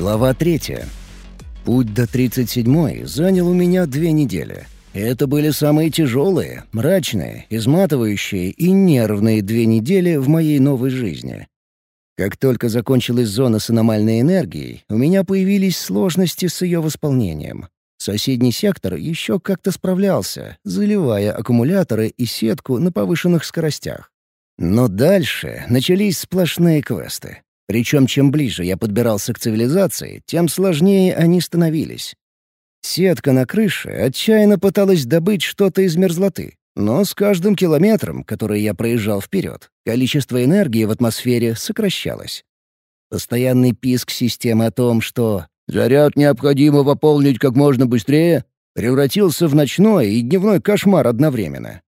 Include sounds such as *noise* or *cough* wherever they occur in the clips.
Глава третья. Путь до 37-й занял у меня две недели. Это были самые тяжелые, мрачные, изматывающие и нервные две недели в моей новой жизни. Как только закончилась зона с аномальной энергией, у меня появились сложности с ее восполнением. Соседний сектор еще как-то справлялся, заливая аккумуляторы и сетку на повышенных скоростях. Но дальше начались сплошные квесты. Причем чем ближе я подбирался к цивилизации, тем сложнее они становились. Сетка на крыше отчаянно пыталась добыть что-то из мерзлоты, но с каждым километром, который я проезжал вперед, количество энергии в атмосфере сокращалось. Постоянный писк системы о том, что «заряд необходимо пополнить как можно быстрее», превратился в ночной и дневной кошмар одновременно.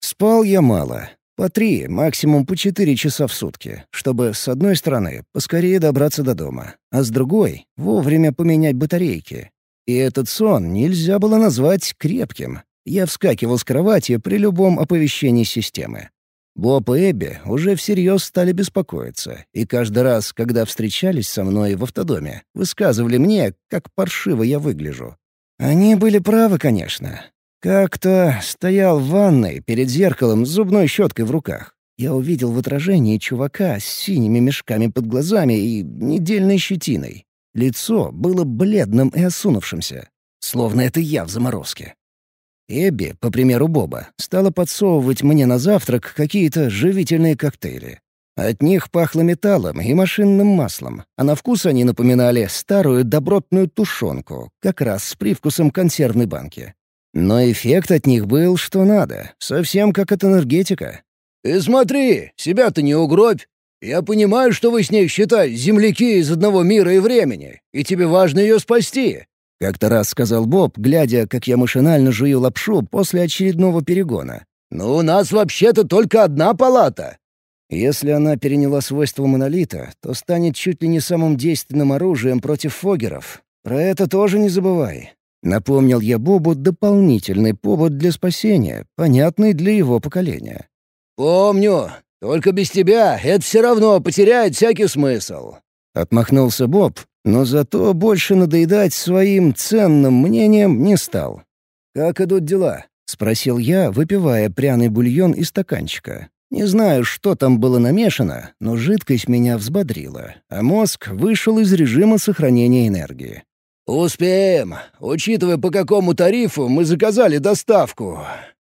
Спал я мало, по три, максимум по четыре часа в сутки, чтобы, с одной стороны, поскорее добраться до дома, а с другой — вовремя поменять батарейки. И этот сон нельзя было назвать крепким. Я вскакивал с кровати при любом оповещении системы. Боб и Эбби уже всерьез стали беспокоиться, и каждый раз, когда встречались со мной в автодоме, высказывали мне, как паршиво я выгляжу. Они были правы, конечно. Как-то стоял в ванной перед зеркалом с зубной щеткой в руках. Я увидел в отражении чувака с синими мешками под глазами и недельной щетиной. Лицо было бледным и осунувшимся, словно это я в заморозке. Эбби, по примеру Боба, стала подсовывать мне на завтрак какие-то живительные коктейли. От них пахло металлом и машинным маслом, а на вкус они напоминали старую добротную тушенку, как раз с привкусом консервной банки. Но эффект от них был что надо, совсем как от энергетика. «Ты смотри, себя-то не угробь. Я понимаю, что вы с ней, считай, земляки из одного мира и времени, и тебе важно ее спасти», — как-то раз сказал Боб, глядя, как я машинально жую лапшу после очередного перегона. «Ну, у нас вообще-то только одна палата». Если она переняла свойства монолита, то станет чуть ли не самым действенным оружием против фогеров. Про это тоже не забывай. Напомнил я Бобу дополнительный повод для спасения, понятный для его поколения. «Помню. Только без тебя это все равно потеряет всякий смысл». Отмахнулся Боб, но зато больше надоедать своим ценным мнением не стал. «Как идут дела?» — спросил я, выпивая пряный бульон из стаканчика. Не знаю, что там было намешано, но жидкость меня взбодрила, а мозг вышел из режима сохранения энергии. «Успеем, учитывая, по какому тарифу мы заказали доставку».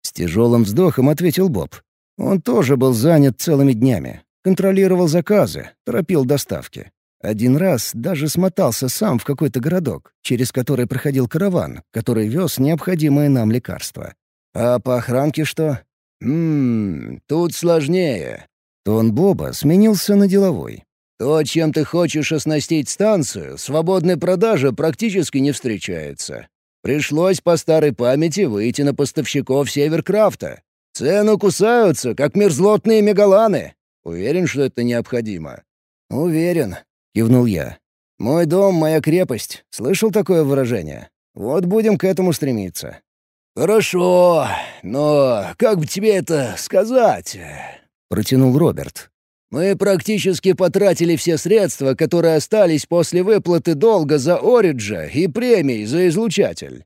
С тяжелым вздохом ответил Боб. Он тоже был занят целыми днями. Контролировал заказы, торопил доставки. Один раз даже смотался сам в какой-то городок, через который проходил караван, который вез необходимые нам лекарства. А по охранке что? «Ммм, тут сложнее». Тон Боба сменился на деловой. То, чем ты хочешь оснастить станцию, свободной продажи практически не встречается. Пришлось по старой памяти выйти на поставщиков Северкрафта. Цены кусаются, как мерзлотные мегаланы. Уверен, что это необходимо?» «Уверен», — кивнул я. «Мой дом — моя крепость. Слышал такое выражение? Вот будем к этому стремиться». «Хорошо, но как бы тебе это сказать?» — протянул Роберт. Мы практически потратили все средства, которые остались после выплаты долга за Ориджа и премий за излучатель».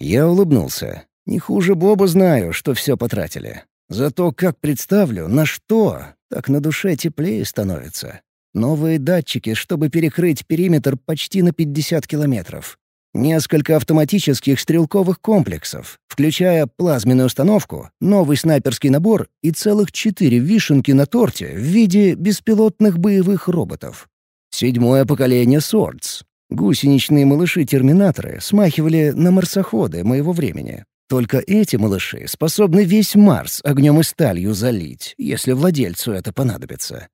Я улыбнулся. Не хуже Боба знаю, что все потратили. Зато как представлю, на что, так на душе теплее становится. Новые датчики, чтобы перекрыть периметр почти на 50 километров. Несколько автоматических стрелковых комплексов, включая плазменную установку, новый снайперский набор и целых четыре вишенки на торте в виде беспилотных боевых роботов. Седьмое поколение Swords. Гусеничные малыши-терминаторы смахивали на марсоходы моего времени. Только эти малыши способны весь Марс огнем и сталью залить, если владельцу это понадобится.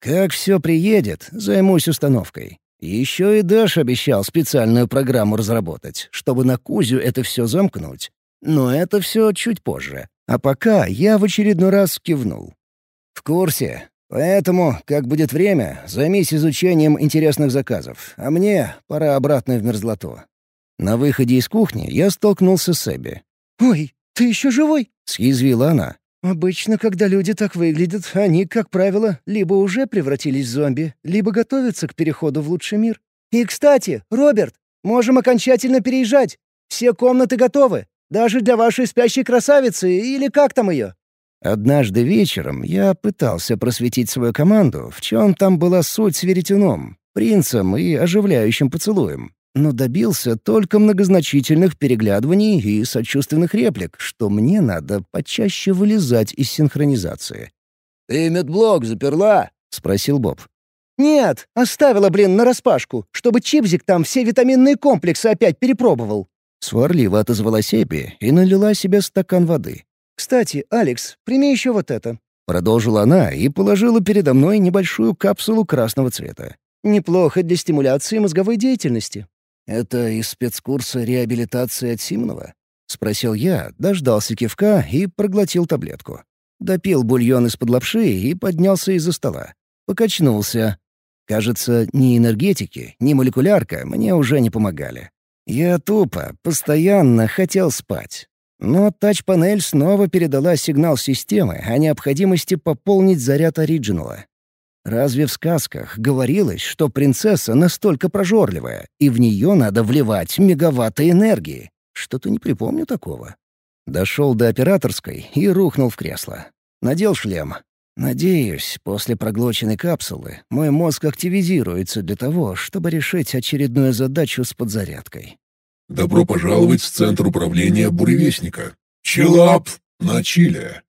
Как все приедет, займусь установкой. Еще и Дэш обещал специальную программу разработать, чтобы на Кузю это все замкнуть. Но это все чуть позже. А пока я в очередной раз кивнул. «В курсе. Поэтому, как будет время, займись изучением интересных заказов, а мне пора обратно в мерзлоту». На выходе из кухни я столкнулся с Эбби. «Ой, ты еще живой?» — съязвила она. «Обычно, когда люди так выглядят, они, как правило, либо уже превратились в зомби, либо готовятся к переходу в лучший мир. И, кстати, Роберт, можем окончательно переезжать. Все комнаты готовы. Даже для вашей спящей красавицы или как там ее?» Однажды вечером я пытался просветить свою команду, в чем там была суть с веретеном, принцем и оживляющим поцелуем, но добился только многозначительных переглядываний и сочувственных реплик, что мне надо почаще вылезать из синхронизации. «Ты медблок заперла?» — спросил Боб. «Нет, оставила, блин, нараспашку, чтобы Чипзик там все витаминные комплексы опять перепробовал». Сварливо отозвалась Эпи и налила себе стакан воды. «Кстати, Алекс, прими еще вот это». Продолжила она и положила передо мной небольшую капсулу красного цвета. «Неплохо для стимуляции мозговой деятельности». «Это из спецкурса реабилитации от Симонова?» — спросил я, дождался кивка и проглотил таблетку. Допил бульон из-под лапши и поднялся из-за стола. Покачнулся. Кажется, ни энергетики, ни молекулярка мне уже не помогали. Я тупо, постоянно хотел спать. Но тач-панель снова передала сигнал системы о необходимости пополнить заряд оригинала. Разве в сказках говорилось, что принцесса настолько прожорливая, и в нее надо вливать мегаватты энергии? Что-то не припомню такого. Дошел до операторской и рухнул в кресло. Надел шлем. Надеюсь, после проглоченной капсулы мой мозг активизируется для того, чтобы решить очередную задачу с подзарядкой. Добро пожаловать в Центр управления Буревестника. Челап на Чили.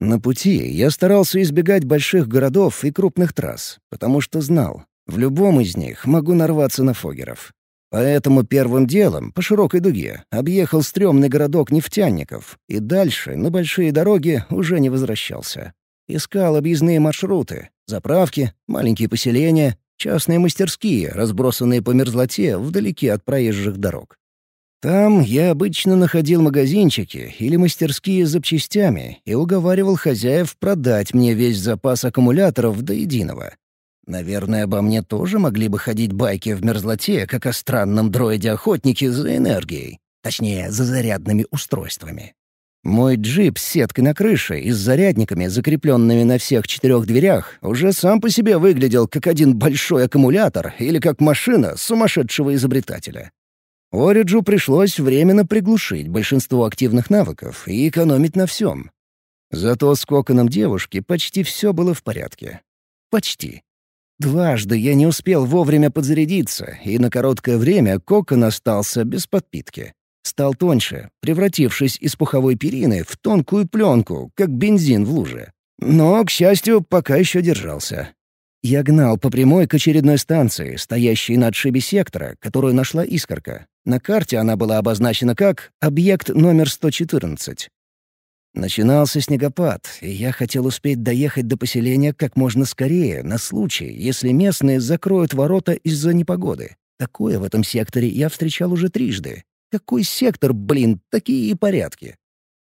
На пути я старался избегать больших городов и крупных трасс, потому что знал, в любом из них могу нарваться на фогеров. Поэтому первым делом, по широкой дуге, объехал стрёмный городок нефтяников и дальше, на большие дороги, уже не возвращался. Искал объездные маршруты, заправки, маленькие поселения, Частные мастерские, разбросанные по мерзлоте вдалеке от проезжих дорог. Там я обычно находил магазинчики или мастерские с запчастями и уговаривал хозяев продать мне весь запас аккумуляторов до единого. Наверное, обо мне тоже могли бы ходить байки в мерзлоте, как о странном дроиде-охотнике за энергией. Точнее, за зарядными устройствами. Мой джип с сеткой на крыше и с зарядниками, закрепленными на всех четырех дверях, уже сам по себе выглядел как один большой аккумулятор или как машина сумасшедшего изобретателя. Ориджу пришлось временно приглушить большинство активных навыков и экономить на всем. Зато с коконом девушки почти все было в порядке. Почти. Дважды я не успел вовремя подзарядиться, и на короткое время кокон остался без подпитки стал тоньше, превратившись из пуховой перины в тонкую пленку, как бензин в луже. Но, к счастью, пока еще держался. Я гнал по прямой к очередной станции, стоящей на отшибе сектора, которую нашла искорка. На карте она была обозначена как «Объект номер 114». Начинался снегопад, и я хотел успеть доехать до поселения как можно скорее, на случай, если местные закроют ворота из-за непогоды. Такое в этом секторе я встречал уже трижды, какой сектор, блин, такие и порядки.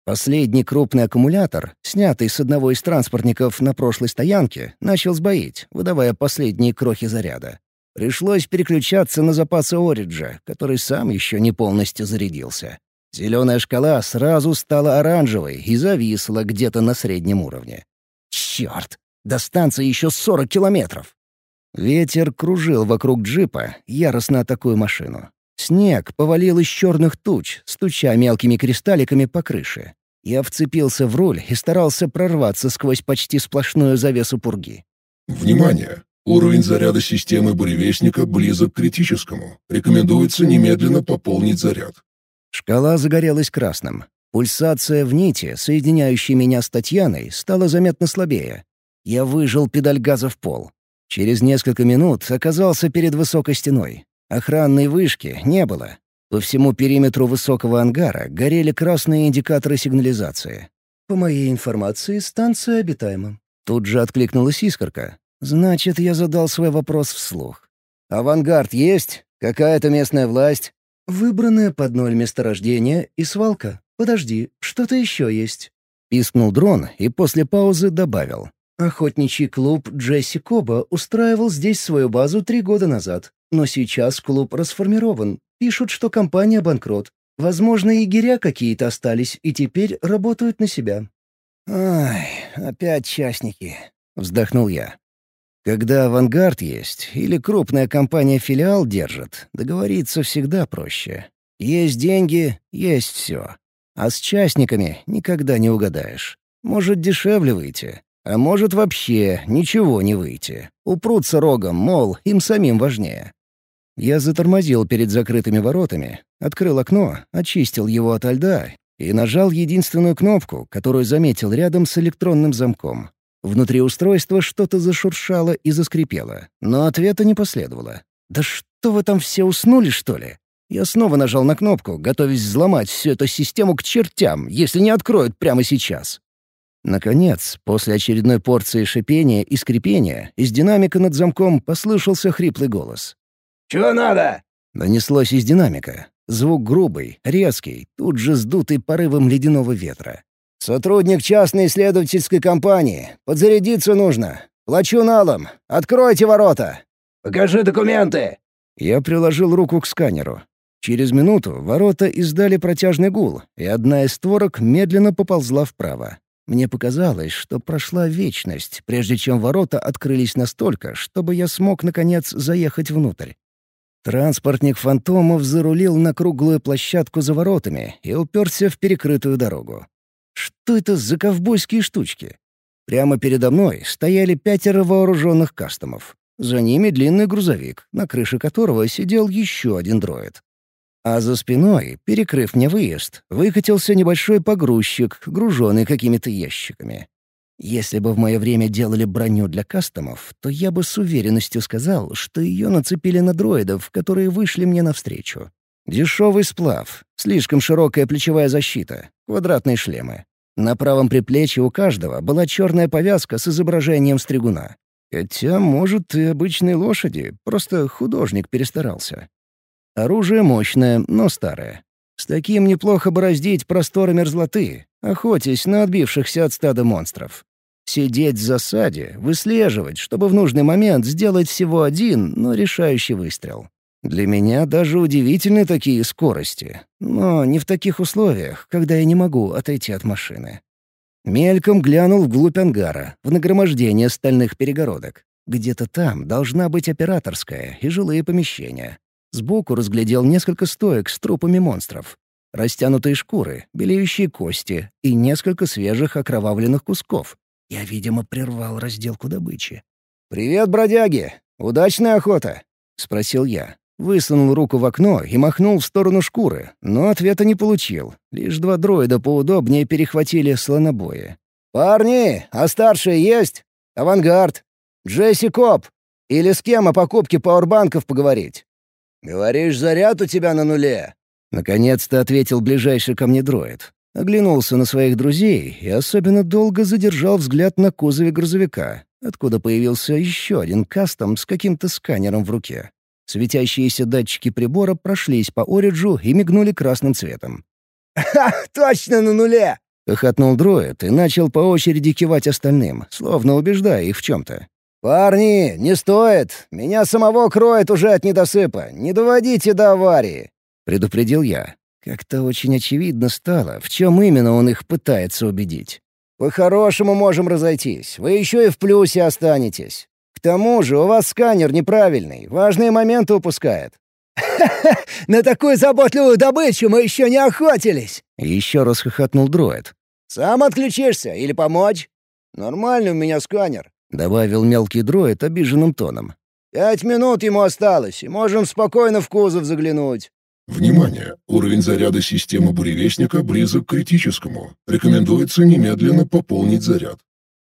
Последний крупный аккумулятор, снятый с одного из транспортников на прошлой стоянке, начал сбоить, выдавая последние крохи заряда. Пришлось переключаться на запасы Ориджа, который сам еще не полностью зарядился. Зеленая шкала сразу стала оранжевой и зависла где-то на среднем уровне. Черт! До станции еще 40 километров! Ветер кружил вокруг джипа, яростно атакуя машину. Снег повалил из черных туч, стуча мелкими кристалликами по крыше. Я вцепился в руль и старался прорваться сквозь почти сплошную завесу пурги. «Внимание! Уровень заряда системы буревестника близок к критическому. Рекомендуется немедленно пополнить заряд». Шкала загорелась красным. Пульсация в нити, соединяющей меня с Татьяной, стала заметно слабее. Я выжил педаль газа в пол. Через несколько минут оказался перед высокой стеной. Охранной вышки не было. По всему периметру высокого ангара горели красные индикаторы сигнализации. «По моей информации, станция обитаема». Тут же откликнулась искорка. «Значит, я задал свой вопрос вслух. Авангард есть? Какая-то местная власть?» «Выбранное под ноль месторождение и свалка. Подожди, что-то еще есть». Пискнул дрон и после паузы добавил. Охотничий клуб Джесси Коба устраивал здесь свою базу три года назад. Но сейчас клуб расформирован. Пишут, что компания банкрот. Возможно, егеря какие-то остались и теперь работают на себя. «Ай, опять частники», — вздохнул я. Когда авангард есть или крупная компания филиал держит, договориться всегда проще. Есть деньги — есть все. А с частниками никогда не угадаешь. Может дешевле выйти, а может вообще ничего не выйти. Упрутся рогом, мол, им самим важнее. Я затормозил перед закрытыми воротами, открыл окно, очистил его ото льда и нажал единственную кнопку, которую заметил рядом с электронным замком. Внутри устройства что-то зашуршало и заскрипело, но ответа не последовало. «Да что вы там все уснули, что ли?» Я снова нажал на кнопку, готовясь взломать всю эту систему к чертям, если не откроют прямо сейчас. Наконец, после очередной порции шипения и скрипения, из динамика над замком послышался хриплый голос. «Чего надо?» — донеслось из динамика. Звук грубый, резкий, тут же сдутый порывом ледяного ветра. «Сотрудник частной исследовательской компании. Подзарядиться нужно. Плачу налом. Откройте ворота!» «Покажи документы!» Я приложил руку к сканеру. Через минуту ворота издали протяжный гул, и одна из створок медленно поползла вправо. Мне показалось, что прошла вечность, прежде чем ворота открылись настолько, чтобы я смог, наконец, заехать внутрь. Транспортник фантомов зарулил на круглую площадку за воротами и уперся в перекрытую дорогу. Что это за ковбойские штучки? Прямо передо мной стояли пятеро вооруженных кастомов. За ними длинный грузовик, на крыше которого сидел еще один дроид. А за спиной, перекрыв мне выезд, выкатился небольшой погрузчик, груженный какими-то ящиками. Если бы в мое время делали броню для кастомов, то я бы с уверенностью сказал, что ее нацепили на дроидов, которые вышли мне навстречу. Дешевый сплав, слишком широкая плечевая защита, квадратные шлемы. На правом предплечье у каждого была черная повязка с изображением стригуна. Хотя, может, и обычной лошади, просто художник перестарался. Оружие мощное, но старое. С таким неплохо бороздить просторы мерзлоты, охотясь на отбившихся от стада монстров. Сидеть в засаде, выслеживать, чтобы в нужный момент сделать всего один, но решающий выстрел. Для меня даже удивительны такие скорости, но не в таких условиях, когда я не могу отойти от машины. Мельком глянул вглубь ангара, в нагромождение стальных перегородок. Где-то там должна быть операторская и жилые помещения. Сбоку разглядел несколько стоек с трупами монстров. Растянутые шкуры, белеющие кости и несколько свежих окровавленных кусков. Я, видимо, прервал разделку добычи. «Привет, бродяги! Удачная охота!» — спросил я. Высунул руку в окно и махнул в сторону шкуры, но ответа не получил. Лишь два дроида поудобнее перехватили слонобои. «Парни, а старшие есть? Авангард. Джесси Коп. Или с кем о покупке пауэрбанков поговорить?» «Говоришь, заряд у тебя на нуле?» Наконец-то ответил ближайший ко мне дроид. Оглянулся на своих друзей и особенно долго задержал взгляд на кузове грузовика, откуда появился еще один кастом с каким-то сканером в руке. Светящиеся датчики прибора прошлись по Ориджу и мигнули красным цветом. «Ха! Точно на нуле!» — хохотнул дроид и начал по очереди кивать остальным, словно убеждая их в чем-то. «Парни, не стоит! Меня самого кроет уже от недосыпа! Не доводите до аварии!» — предупредил я. Как-то очень очевидно стало, в чем именно он их пытается убедить. «По-хорошему можем разойтись. Вы еще и в плюсе останетесь. К тому же у вас сканер неправильный, важные моменты упускает». «Ха-ха! *laughs* На такую заботливую добычу мы еще не охотились!» Еще раз хохотнул дроид. «Сам отключишься или помочь?» «Нормальный у меня сканер», — добавил мелкий дроид обиженным тоном. «Пять минут ему осталось, и можем спокойно в кузов заглянуть». Внимание! Уровень заряда системы буревестника близок к критическому. Рекомендуется немедленно пополнить заряд.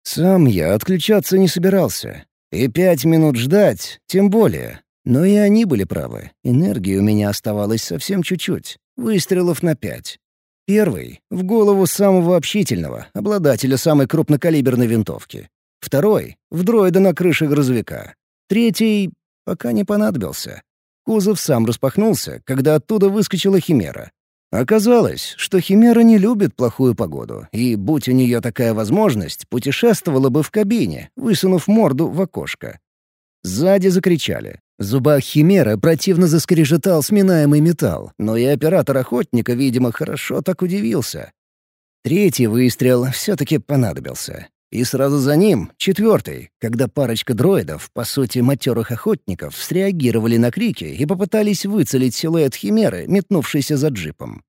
Сам я отключаться не собирался. И пять минут ждать, тем более. Но и они были правы. Энергии у меня оставалось совсем чуть-чуть. Выстрелов на пять. Первый — в голову самого общительного, обладателя самой крупнокалиберной винтовки. Второй — в дроида на крыше грузовика. Третий — пока не понадобился. Кузов сам распахнулся, когда оттуда выскочила Химера. Оказалось, что Химера не любит плохую погоду, и, будь у нее такая возможность, путешествовала бы в кабине, высунув морду в окошко. Сзади закричали. Зубах Химеры противно заскрежетал сминаемый металл, но и оператор охотника, видимо, хорошо так удивился. Третий выстрел все-таки понадобился. И сразу за ним — четвертый, когда парочка дроидов, по сути матерых охотников, среагировали на крики и попытались выцелить силуэт Химеры, метнувшийся за джипом.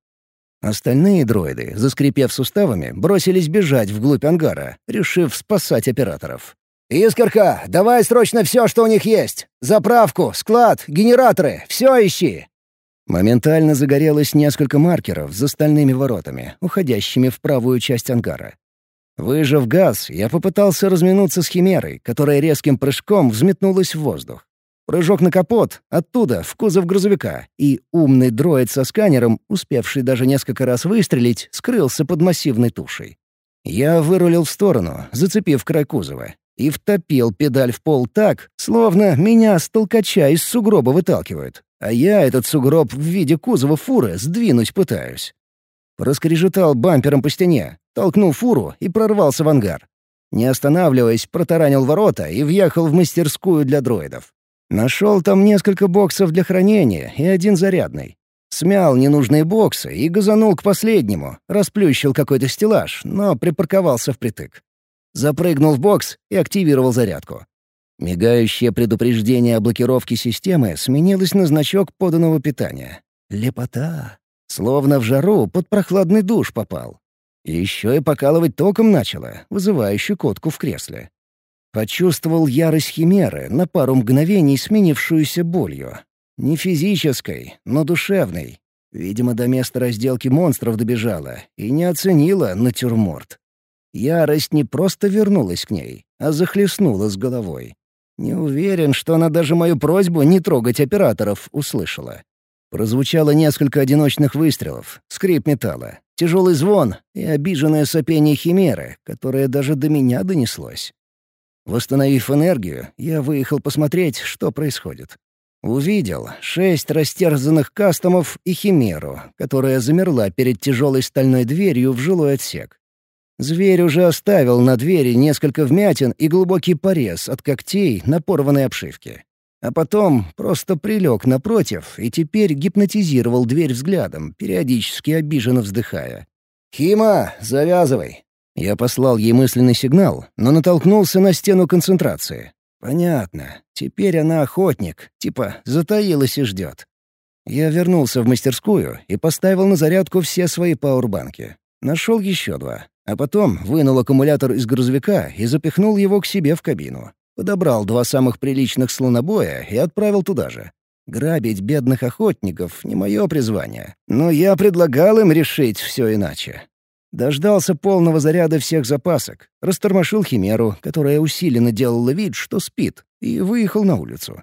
Остальные дроиды, заскрипев суставами, бросились бежать вглубь ангара, решив спасать операторов. «Искорка, давай срочно все, что у них есть! Заправку, склад, генераторы — все ищи!» Моментально загорелось несколько маркеров за стальными воротами, уходящими в правую часть ангара. Выжав газ, я попытался разминуться с химерой, которая резким прыжком взметнулась в воздух. Прыжок на капот, оттуда, в кузов грузовика, и умный дроид со сканером, успевший даже несколько раз выстрелить, скрылся под массивной тушей. Я вырулил в сторону, зацепив край кузова, и втопил педаль в пол так, словно меня с толкача из сугроба выталкивают, а я этот сугроб в виде кузова фуры сдвинуть пытаюсь. Раскрежетал бампером по стене, толкнул фуру и прорвался в ангар. Не останавливаясь, протаранил ворота и въехал в мастерскую для дроидов. Нашел там несколько боксов для хранения и один зарядный. Смял ненужные боксы и газанул к последнему, расплющил какой-то стеллаж, но припарковался впритык. Запрыгнул в бокс и активировал зарядку. Мигающее предупреждение о блокировке системы сменилось на значок поданного питания. Лепота. Словно в жару под прохладный душ попал. Еще и покалывать током начало, вызывающую котку в кресле. Почувствовал ярость химеры, на пару мгновений сменившуюся болью. Не физической, но душевной. Видимо, до места разделки монстров добежала и не оценила натюрморт. Ярость не просто вернулась к ней, а захлестнула с головой. Не уверен, что она даже мою просьбу не трогать операторов услышала. Прозвучало несколько одиночных выстрелов, скрип металла, тяжелый звон и обиженное сопение химеры, которое даже до меня донеслось. Восстановив энергию, я выехал посмотреть, что происходит. Увидел шесть растерзанных кастомов и химеру, которая замерла перед тяжелой стальной дверью в жилой отсек. Зверь уже оставил на двери несколько вмятин и глубокий порез от когтей на порванной обшивке. А потом просто прилег напротив и теперь гипнотизировал дверь взглядом, периодически обиженно вздыхая. «Хима, завязывай!» Я послал ей мысленный сигнал, но натолкнулся на стену концентрации. «Понятно. Теперь она охотник, типа затаилась и ждет». Я вернулся в мастерскую и поставил на зарядку все свои пауэрбанки. Нашел еще два. А потом вынул аккумулятор из грузовика и запихнул его к себе в кабину. Подобрал два самых приличных слонобоя и отправил туда же. Грабить бедных охотников — не мое призвание. Но я предлагал им решить все иначе. Дождался полного заряда всех запасок, растормошил химеру, которая усиленно делала вид, что спит, и выехал на улицу.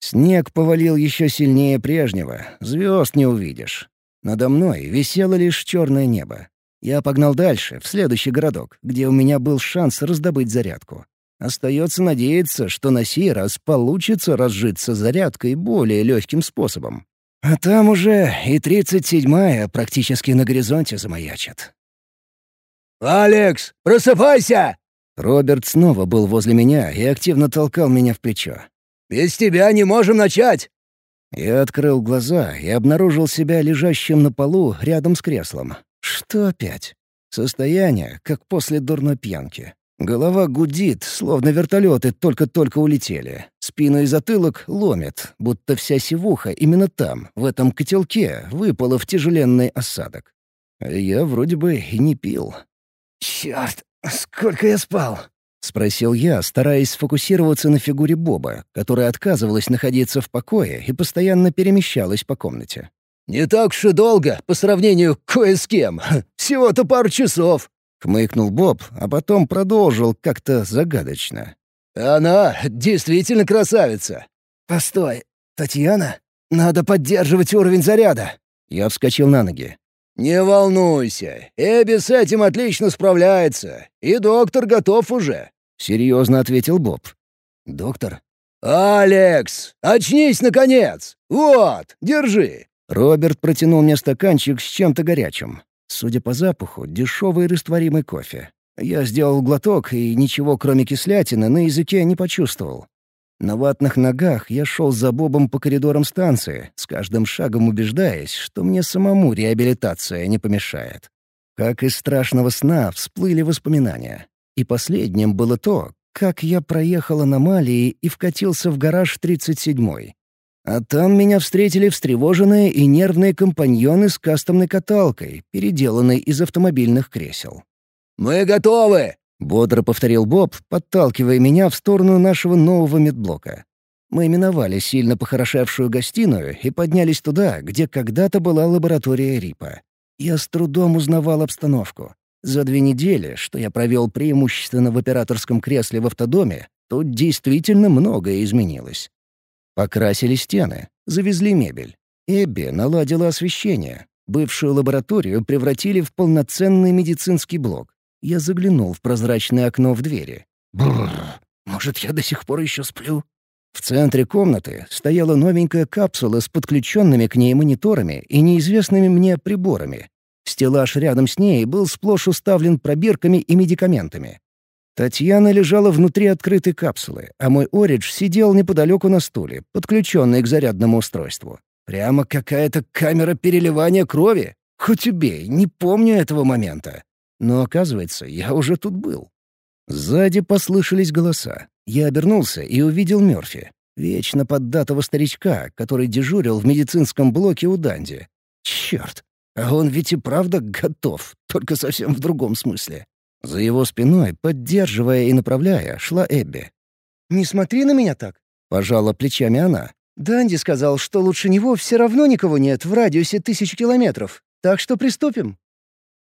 Снег повалил еще сильнее прежнего, звезд не увидишь. Надо мной висело лишь черное небо. Я погнал дальше, в следующий городок, где у меня был шанс раздобыть зарядку. Остается надеяться, что на сей раз получится разжиться зарядкой более легким способом. А там уже и тридцать седьмая практически на горизонте замаячит. «Алекс, просыпайся!» Роберт снова был возле меня и активно толкал меня в плечо. «Без тебя не можем начать!» Я открыл глаза и обнаружил себя лежащим на полу рядом с креслом. Что опять? Состояние, как после дурной пьянки. Голова гудит, словно вертолеты только-только улетели. Спину и затылок ломит, будто вся сивуха именно там, в этом котелке, выпала в тяжеленный осадок. Я вроде бы и не пил. «Черт, сколько я спал?» — спросил я, стараясь сфокусироваться на фигуре Боба, которая отказывалась находиться в покое и постоянно перемещалась по комнате. «Не так уж и долго, по сравнению кое с кем. Всего-то пару часов», Хмыкнул Боб, а потом продолжил как-то загадочно. «Она действительно красавица!» «Постой, Татьяна? Надо поддерживать уровень заряда!» Я вскочил на ноги. «Не волнуйся, Эбби с этим отлично справляется, и доктор готов уже», — серьезно ответил Боб. «Доктор?» «Алекс, очнись, наконец! Вот, держи!» Роберт протянул мне стаканчик с чем-то горячим. Судя по запаху, дешевый растворимый кофе. Я сделал глоток и ничего, кроме кислятины, на языке не почувствовал. На ватных ногах я шел за Бобом по коридорам станции, с каждым шагом убеждаясь, что мне самому реабилитация не помешает. Как из страшного сна всплыли воспоминания. И последним было то, как я проехал аномалии и вкатился в гараж 37-й. А там меня встретили встревоженные и нервные компаньоны с кастомной каталкой, переделанной из автомобильных кресел. «Мы готовы!» — бодро повторил Боб, подталкивая меня в сторону нашего нового медблока. Мы миновали сильно похорошевшую гостиную и поднялись туда, где когда-то была лаборатория Рипа. Я с трудом узнавал обстановку. За две недели, что я провел преимущественно в операторском кресле в автодоме, тут действительно многое изменилось. Покрасили стены, завезли мебель. Эбби наладила освещение. Бывшую лабораторию превратили в полноценный медицинский блок. Я заглянул в прозрачное окно в двери. Бррр, может, я до сих пор еще сплю? В центре комнаты стояла новенькая капсула с подключенными к ней мониторами и неизвестными мне приборами. Стеллаж рядом с ней был сплошь уставлен пробирками и медикаментами. Татьяна лежала внутри открытой капсулы, а мой Оридж сидел неподалеку на стуле, подключенный к зарядному устройству. Прямо какая-то камера переливания крови. Хоть убей, не помню этого момента. Но, оказывается, я уже тут был. Сзади послышались голоса. Я обернулся и увидел Мёрфи. Вечно поддатого старичка, который дежурил в медицинском блоке у Данди. Черт, а он ведь и правда готов, только совсем в другом смысле. За его спиной, поддерживая и направляя, шла Эбби. «Не смотри на меня так», — пожала плечами она. «Данди сказал, что лучше него все равно никого нет в радиусе тысячи километров. Так что приступим».